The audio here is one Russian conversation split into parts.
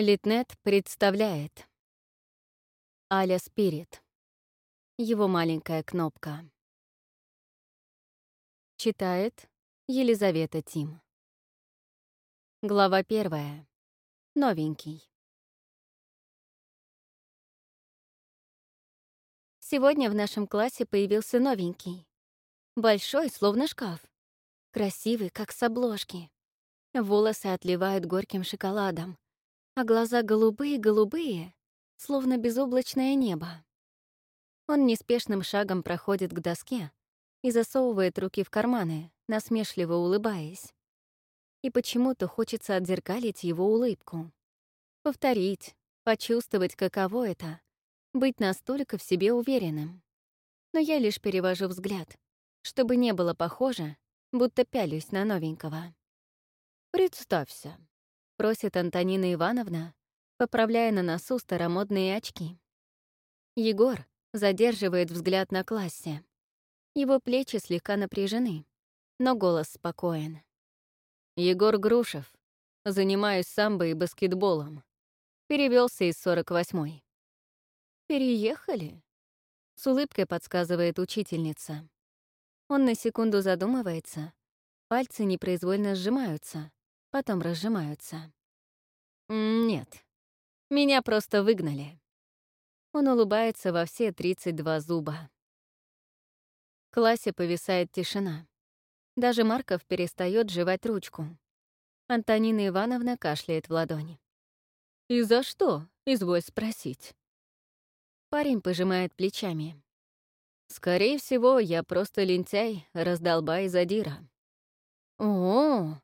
Литнет представляет Аля Спирит. Его маленькая кнопка. Читает Елизавета Тим. Глава первая. Новенький. Сегодня в нашем классе появился новенький. Большой, словно шкаф. Красивый, как с обложки. Волосы отливают горьким шоколадом, а глаза голубые-голубые, словно безоблачное небо. Он неспешным шагом проходит к доске и засовывает руки в карманы, насмешливо улыбаясь. И почему-то хочется отзеркалить его улыбку. Повторить, почувствовать, каково это — быть настолько в себе уверенным. Но я лишь перевожу взгляд, чтобы не было похоже, будто пялюсь на новенького. «Представься», — просит Антонина Ивановна, поправляя на носу старомодные очки. Егор задерживает взгляд на классе. Его плечи слегка напряжены, но голос спокоен. Егор Грушев. Занимаюсь самбо и баскетболом. Перевелся из 48-й. «Переехали?» С улыбкой подсказывает учительница. Он на секунду задумывается, пальцы непроизвольно сжимаются, потом разжимаются. «Нет, меня просто выгнали». Он улыбается во все 32 зуба. В классе повисает тишина. Даже Марков перестает жевать ручку. Антонина Ивановна кашляет в ладони. «И за что?» — изволь спросить. Парень пожимает плечами. «Скорее всего, я просто лентяй, раздолбай задира». О, -о, -о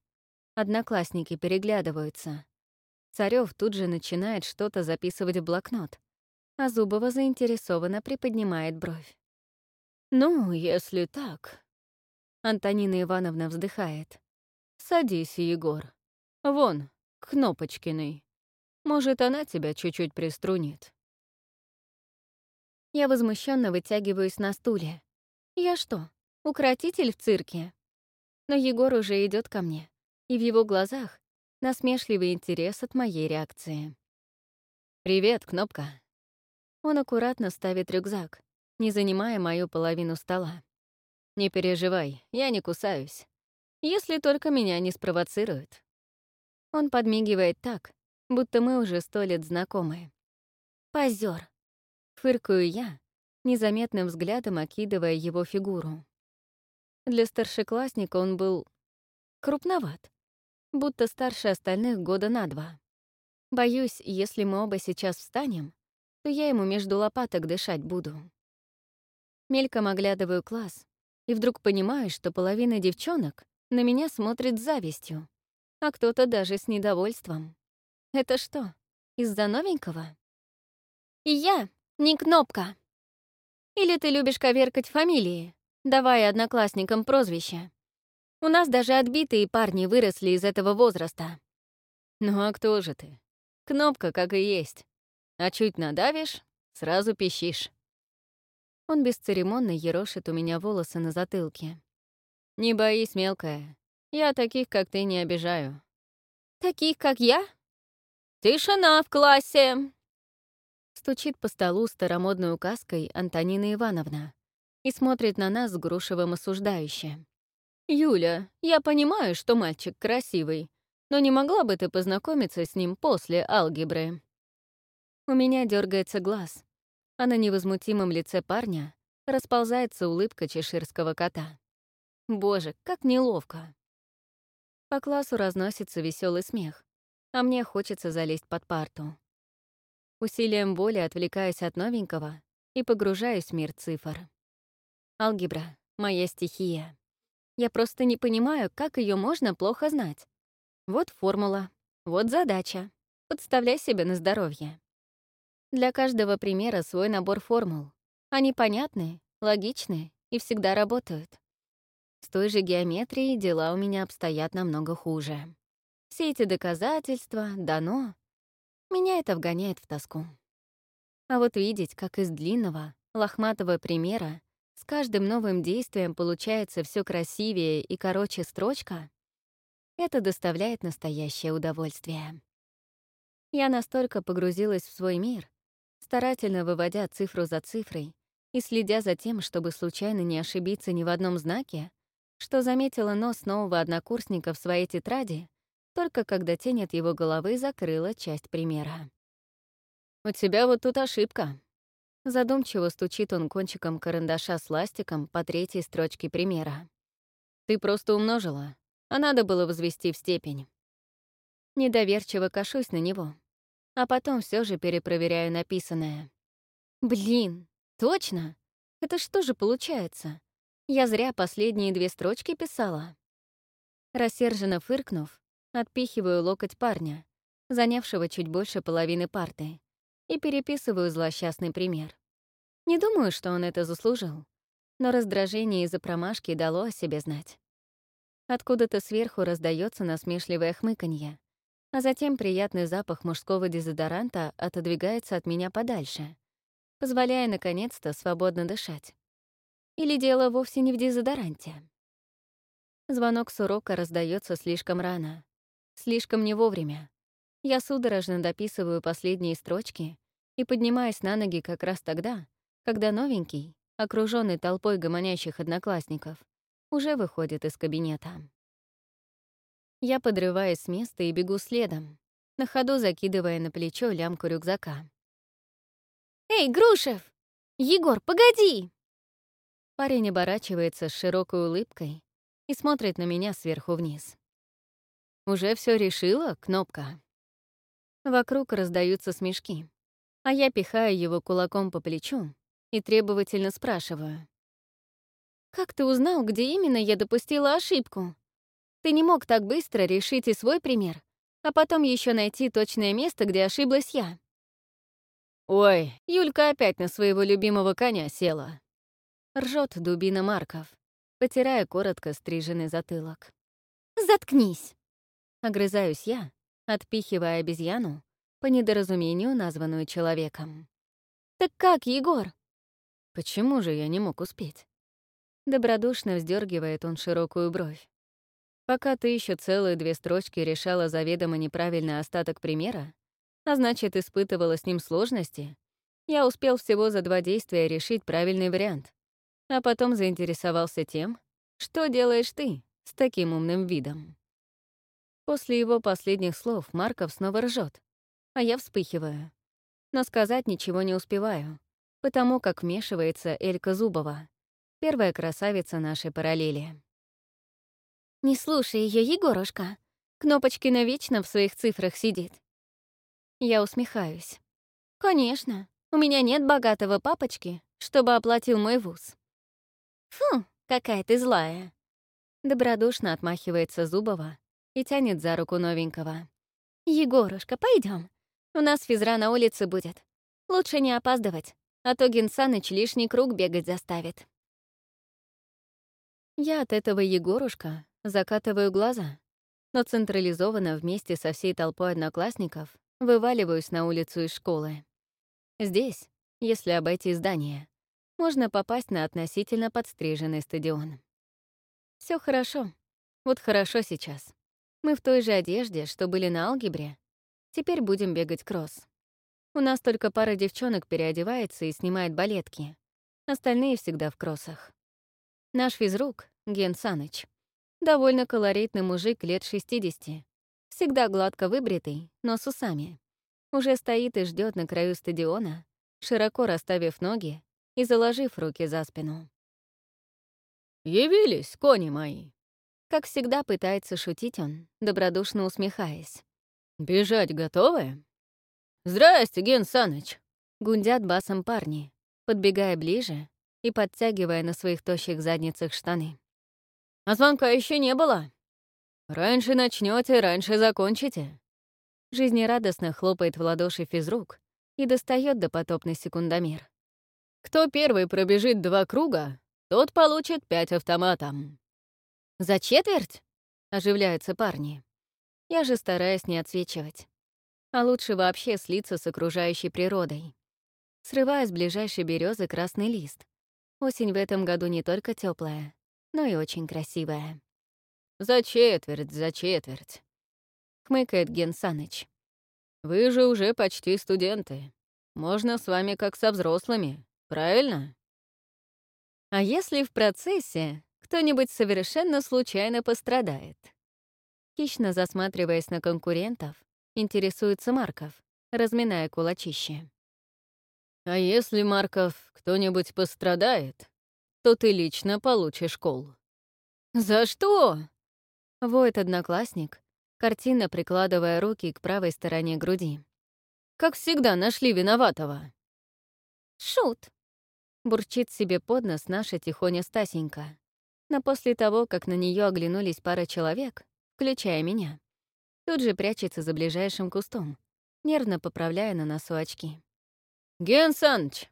Одноклассники переглядываются. Царёв тут же начинает что-то записывать в блокнот, а Зубова заинтересованно приподнимает бровь. «Ну, если так...» Антонина Ивановна вздыхает. «Садись, Егор. Вон, Кнопочкиной. Может, она тебя чуть-чуть приструнит». Я возмущенно вытягиваюсь на стуле. «Я что, укротитель в цирке?» Но Егор уже идет ко мне, и в его глазах насмешливый интерес от моей реакции. «Привет, Кнопка». Он аккуратно ставит рюкзак, не занимая мою половину стола. «Не переживай, я не кусаюсь. Если только меня не спровоцируют». Он подмигивает так, будто мы уже сто лет знакомы. Позер. Фыркаю я, незаметным взглядом окидывая его фигуру. Для старшеклассника он был крупноват будто старше остальных года на два. Боюсь, если мы оба сейчас встанем, то я ему между лопаток дышать буду. Мельком оглядываю класс и вдруг понимаю, что половина девчонок на меня смотрит с завистью, а кто-то даже с недовольством. Это что, из-за новенького? И я не кнопка. Или ты любишь коверкать фамилии, давая одноклассникам прозвища? У нас даже отбитые парни выросли из этого возраста. Ну а кто же ты? Кнопка, как и есть. А чуть надавишь — сразу пищишь. Он бесцеремонно ерошит у меня волосы на затылке. «Не боись, мелкая. Я таких, как ты, не обижаю». «Таких, как я?» «Тишина в классе!» Стучит по столу старомодной указкой Антонина Ивановна и смотрит на нас с Грушевым осуждающе. «Юля, я понимаю, что мальчик красивый, но не могла бы ты познакомиться с ним после алгебры?» У меня дергается глаз, а на невозмутимом лице парня расползается улыбка чеширского кота. Боже, как неловко. По классу разносится веселый смех, а мне хочется залезть под парту. Усилием воли отвлекаюсь от новенького и погружаюсь в мир цифр. Алгебра — моя стихия. Я просто не понимаю, как ее можно плохо знать. Вот формула, вот задача. Подставляй себя на здоровье. Для каждого примера свой набор формул. Они понятны, логичны и всегда работают. С той же геометрией дела у меня обстоят намного хуже. Все эти доказательства, дано. Меня это вгоняет в тоску. А вот видеть, как из длинного, лохматого примера с каждым новым действием получается все красивее и короче строчка, это доставляет настоящее удовольствие. Я настолько погрузилась в свой мир, старательно выводя цифру за цифрой и следя за тем, чтобы случайно не ошибиться ни в одном знаке, что заметила нос нового однокурсника в своей тетради, только когда тень от его головы закрыла часть примера. «У тебя вот тут ошибка». Задумчиво стучит он кончиком карандаша с ластиком по третьей строчке примера. «Ты просто умножила, а надо было возвести в степень». Недоверчиво кашусь на него, а потом все же перепроверяю написанное. «Блин, точно? Это что же получается? Я зря последние две строчки писала?» Рассерженно фыркнув, отпихиваю локоть парня, занявшего чуть больше половины парты, и переписываю злосчастный пример. Не думаю, что он это заслужил, но раздражение из-за промашки дало о себе знать. Откуда-то сверху раздается насмешливое хмыканье, а затем приятный запах мужского дезодоранта отодвигается от меня подальше, позволяя наконец-то свободно дышать. Или дело вовсе не в дезодоранте. Звонок с урока раздается слишком рано, слишком не вовремя. Я судорожно дописываю последние строчки и поднимаюсь на ноги как раз тогда, когда новенький, окруженный толпой гомонящих одноклассников, уже выходит из кабинета. Я подрываюсь с места и бегу следом, на ходу закидывая на плечо лямку рюкзака. «Эй, Грушев! Егор, погоди!» Парень оборачивается с широкой улыбкой и смотрит на меня сверху вниз. «Уже все решила, Кнопка?» Вокруг раздаются смешки, а я пихаю его кулаком по плечу и требовательно спрашиваю. «Как ты узнал, где именно я допустила ошибку? Ты не мог так быстро решить и свой пример, а потом еще найти точное место, где ошиблась я». «Ой, Юлька опять на своего любимого коня села». Ржет дубина Марков, потирая коротко стриженный затылок. «Заткнись!» Огрызаюсь я, отпихивая обезьяну, по недоразумению названную человеком. «Так как, Егор?» «Почему же я не мог успеть?» Добродушно вздергивает он широкую бровь. «Пока ты еще целые две строчки решала заведомо неправильный остаток примера, а значит, испытывала с ним сложности, я успел всего за два действия решить правильный вариант, а потом заинтересовался тем, что делаешь ты с таким умным видом. После его последних слов Марков снова ржет, а я вспыхиваю. Но сказать ничего не успеваю, потому как вмешивается Элька Зубова, первая красавица нашей параллели. «Не слушай ее, Егорушка. Кнопочки навечно в своих цифрах сидит». Я усмехаюсь. «Конечно, у меня нет богатого папочки, чтобы оплатил мой вуз». «Фу, какая ты злая!» Добродушно отмахивается Зубова, и тянет за руку новенького. «Егорушка, пойдем. У нас физра на улице будет. Лучше не опаздывать, а то Генсаныч лишний круг бегать заставит». Я от этого Егорушка закатываю глаза, но централизованно вместе со всей толпой одноклассников вываливаюсь на улицу из школы. Здесь, если обойти здание, можно попасть на относительно подстриженный стадион. Все хорошо. Вот хорошо сейчас. Мы в той же одежде, что были на алгебре. Теперь будем бегать кросс. У нас только пара девчонок переодевается и снимает балетки. Остальные всегда в кроссах. Наш физрук, Ген Саныч, довольно колоритный мужик лет 60, всегда гладко выбритый, но с усами. Уже стоит и ждет на краю стадиона, широко расставив ноги и заложив руки за спину. «Явились, кони мои!» Как всегда пытается шутить он, добродушно усмехаясь. «Бежать готовы?» «Здрасте, Ген Саныч!» Гундят басом парни, подбегая ближе и подтягивая на своих тощих задницах штаны. «А звонка еще не было?» «Раньше начнете, раньше закончите». Жизнерадостно хлопает в ладоши физрук и достает допотопный секундомер. «Кто первый пробежит два круга, тот получит пять автоматом». «За четверть?» — оживляются парни. Я же стараюсь не отсвечивать. А лучше вообще слиться с окружающей природой. Срываю с ближайшей березы красный лист. Осень в этом году не только теплая, но и очень красивая. «За четверть, за четверть», — хмыкает Ген Саныч. Вы же уже почти студенты. Можно с вами как со взрослыми, правильно? А если в процессе кто-нибудь совершенно случайно пострадает? Хищно засматриваясь на конкурентов, интересуется Марков, разминая кулачище. А если, Марков, кто-нибудь пострадает, то ты лично получишь кол. «За что?» — воет одноклассник, картинно прикладывая руки к правой стороне груди. «Как всегда нашли виноватого». «Шут!» — бурчит себе под нос наша тихоня Стасенька. Но после того, как на нее оглянулись пара человек, включая меня, тут же прячется за ближайшим кустом, нервно поправляя на носу очки. «Ген Саныч!»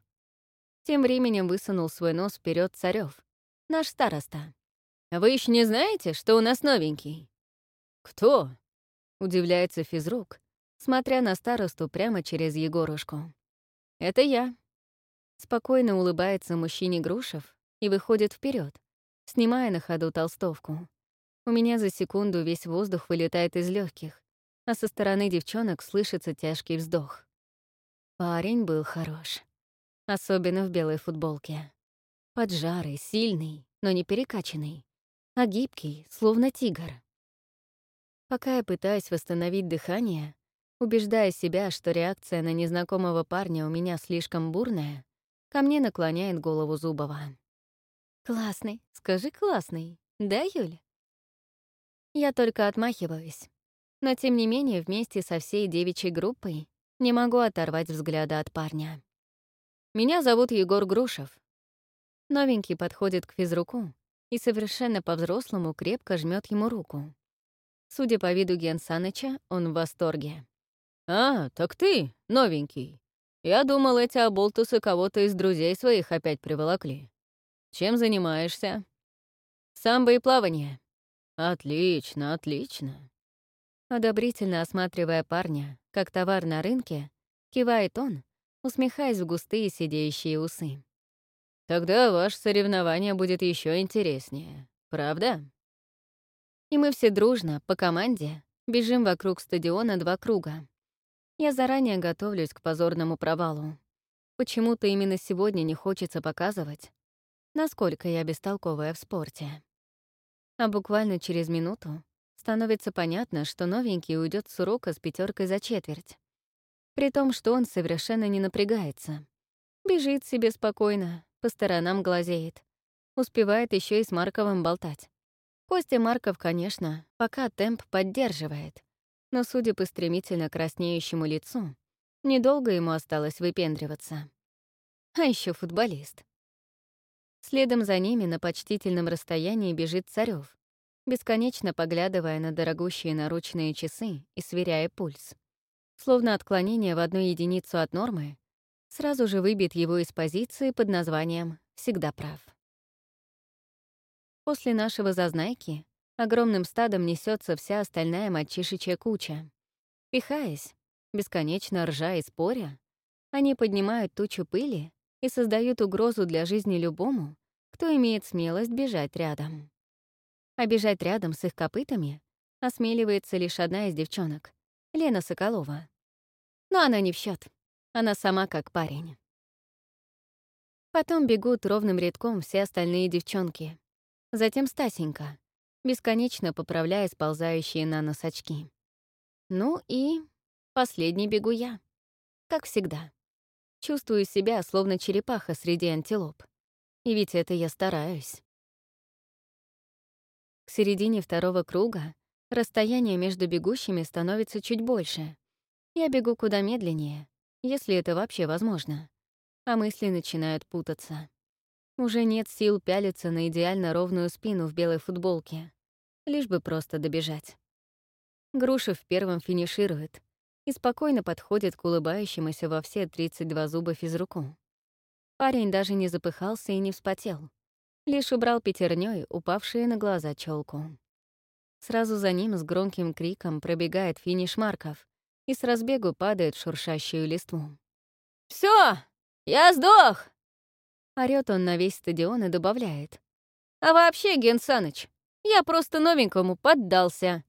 Тем временем высунул свой нос вперед Царев, наш староста. «Вы еще не знаете, что у нас новенький?» «Кто?» — удивляется физрук, смотря на старосту прямо через Егорушку. «Это я». Спокойно улыбается мужчине Грушев и выходит вперед, снимая на ходу толстовку. У меня за секунду весь воздух вылетает из легких, а со стороны девчонок слышится тяжкий вздох. Парень был хорош. Особенно в белой футболке. Поджарый, сильный, но не перекачанный, а гибкий, словно тигр. Пока я пытаюсь восстановить дыхание, убеждая себя, что реакция на незнакомого парня у меня слишком бурная, ко мне наклоняет голову Зубова. «Классный, скажи классный, да, Юль?» Я только отмахиваюсь, но тем не менее вместе со всей девичьей группой не могу оторвать взгляда от парня. Меня зовут Егор Грушев. Новенький подходит к физруку и совершенно по-взрослому крепко жмет ему руку. Судя по виду Ген Саныча, он в восторге. «А, так ты, новенький. Я думал, эти оболтусы кого-то из друзей своих опять приволокли. Чем занимаешься?» «Самбо и плавание». «Отлично, отлично». Одобрительно осматривая парня, как товар на рынке, кивает он, усмехаясь в густые сидеющие усы. «Тогда ваше соревнование будет еще интереснее, правда?» И мы все дружно, по команде, бежим вокруг стадиона два круга. Я заранее готовлюсь к позорному провалу. Почему-то именно сегодня не хочется показывать, насколько я бестолковая в спорте. А буквально через минуту становится понятно, что новенький уйдет с урока с пятеркой за четверть. При том, что он совершенно не напрягается. Бежит себе спокойно, по сторонам глазеет. Успевает еще и с Марковым болтать. Костя Марков, конечно, пока темп поддерживает, но, судя по стремительно краснеющему лицу, недолго ему осталось выпендриваться. А еще футболист. Следом за ними на почтительном расстоянии бежит Царев, бесконечно поглядывая на дорогущие наручные часы и сверяя пульс. Словно отклонение в одну единицу от нормы сразу же выбит его из позиции под названием «всегда прав». После нашего зазнайки огромным стадом несется вся остальная мальчишечья куча. Пихаясь, бесконечно ржа и споря, они поднимают тучу пыли и создают угрозу для жизни любому, кто имеет смелость бежать рядом. А бежать рядом с их копытами осмеливается лишь одна из девчонок — Лена Соколова. Но она не в счет. Она сама как парень. Потом бегут ровным рядком все остальные девчонки. Затем Стасенька, бесконечно поправляя сползающие на нос очки. Ну и последний бегу я. Как всегда. Чувствую себя, словно черепаха среди антилоп. И ведь это я стараюсь. К середине второго круга расстояние между бегущими становится чуть больше. Я бегу куда медленнее, если это вообще возможно. А мысли начинают путаться. Уже нет сил пялиться на идеально ровную спину в белой футболке, лишь бы просто добежать. Грушев первым финиширует и спокойно подходит к улыбающемуся во все 32 зуба физруку. Парень даже не запыхался и не вспотел лишь убрал пятерней упавшие на глаза челку. Сразу за ним с громким криком пробегает финиш Марков и с разбегу падает шуршащую листву. Все, Я сдох!» Орёт он на весь стадион и добавляет. «А вообще, Ген Саныч, я просто новенькому поддался.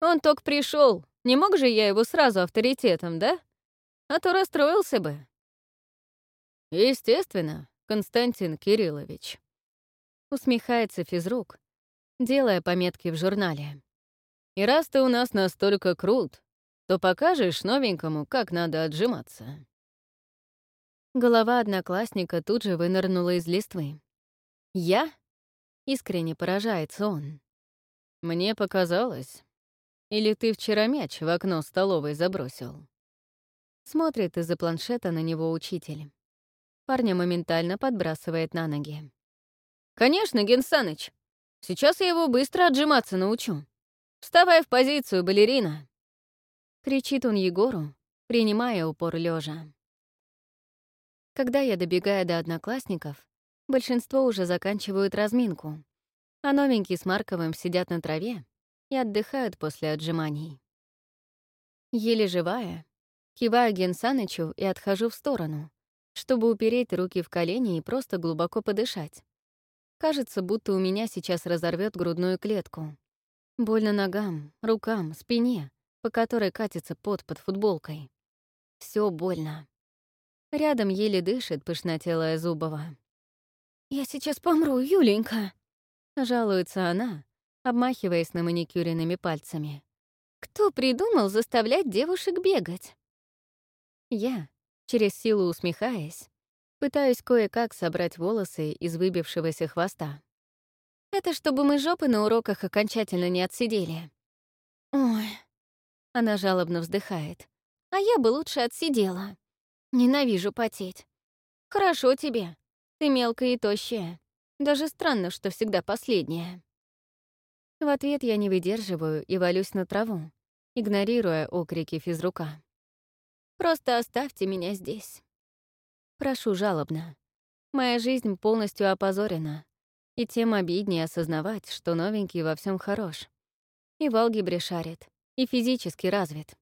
Он только пришел, Не мог же я его сразу авторитетом, да? А то расстроился бы. Естественно, Константин Кириллович. Усмехается физрук, делая пометки в журнале. И раз ты у нас настолько крут, то покажешь новенькому, как надо отжиматься. Голова одноклассника тут же вынырнула из листвы. «Я?» — искренне поражается он. «Мне показалось. Или ты вчера мяч в окно столовой забросил?» Смотрит из-за планшета на него учитель. Парня моментально подбрасывает на ноги. «Конечно, Генсаныч. Сейчас я его быстро отжиматься научу. Вставай в позицию, балерина!» Кричит он Егору, принимая упор лежа. Когда я добегаю до одноклассников, большинство уже заканчивают разминку, а новенькие с Марковым сидят на траве и отдыхают после отжиманий. Еле живая, киваю Генсанычу и отхожу в сторону, чтобы упереть руки в колени и просто глубоко подышать. Кажется, будто у меня сейчас разорвет грудную клетку. Больно ногам, рукам, спине, по которой катится пот под футболкой. Все больно. Рядом еле дышит пышнотелая Зубова. «Я сейчас помру, Юленька!» — жалуется она, обмахиваясь на маникюренными пальцами. «Кто придумал заставлять девушек бегать?» Я, через силу усмехаясь, пытаюсь кое-как собрать волосы из выбившегося хвоста. Это чтобы мы жопы на уроках окончательно не отсидели. Ой, она жалобно вздыхает. А я бы лучше отсидела. Ненавижу потеть. Хорошо тебе. Ты мелкая и тощая. Даже странно, что всегда последняя. В ответ я не выдерживаю и валюсь на траву, игнорируя окрики физрука. «Просто оставьте меня здесь». Прошу жалобно. Моя жизнь полностью опозорена, и тем обиднее осознавать, что новенький во всем хорош. И в алгебре шарит, и физически развит.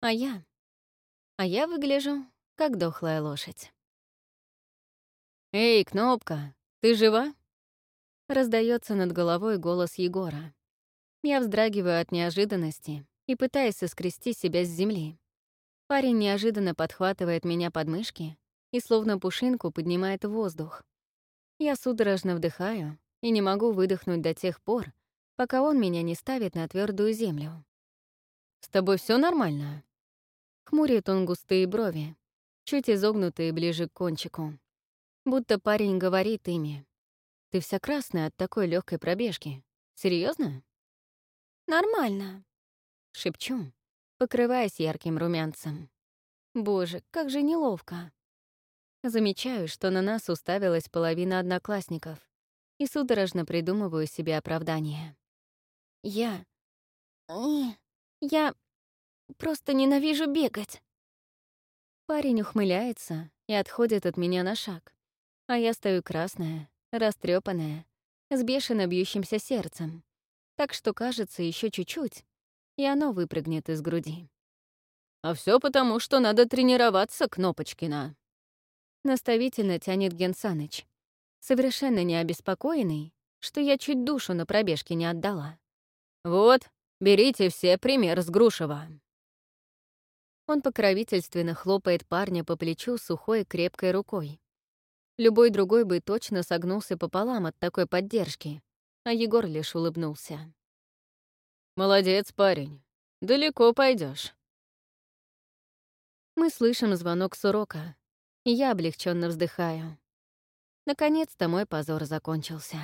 А я? А я выгляжу как дохлая лошадь. «Эй, Кнопка, ты жива?» Раздается над головой голос Егора. Я вздрагиваю от неожиданности и пытаюсь соскрести себя с земли. Парень неожиданно подхватывает меня под мышки и словно пушинку поднимает в воздух. Я судорожно вдыхаю и не могу выдохнуть до тех пор, пока он меня не ставит на твердую землю. «С тобой все нормально?» Хмурит он густые брови, чуть изогнутые ближе к кончику. Будто парень говорит ими. «Ты вся красная от такой легкой пробежки. Серьезно? «Нормально», — шепчу, покрываясь ярким румянцем. Боже, как же неловко. Замечаю, что на нас уставилась половина одноклассников и судорожно придумываю себе оправдание. Я... Я просто ненавижу бегать. Парень ухмыляется и отходит от меня на шаг, а я стою красная, растрепанная, с бешено бьющимся сердцем, так что кажется еще чуть-чуть, и оно выпрыгнет из груди. А все потому, что надо тренироваться, Кнопочкина. Наставительно тянет Генсаныч, совершенно не обеспокоенный, что я чуть душу на пробежке не отдала. Вот, берите все пример с Грушева. Он покровительственно хлопает парня по плечу сухой крепкой рукой. Любой другой бы точно согнулся пополам от такой поддержки, а Егор лишь улыбнулся. «Молодец, парень. Далеко пойдешь. Мы слышим звонок с урока, и я облегченно вздыхаю. Наконец-то мой позор закончился.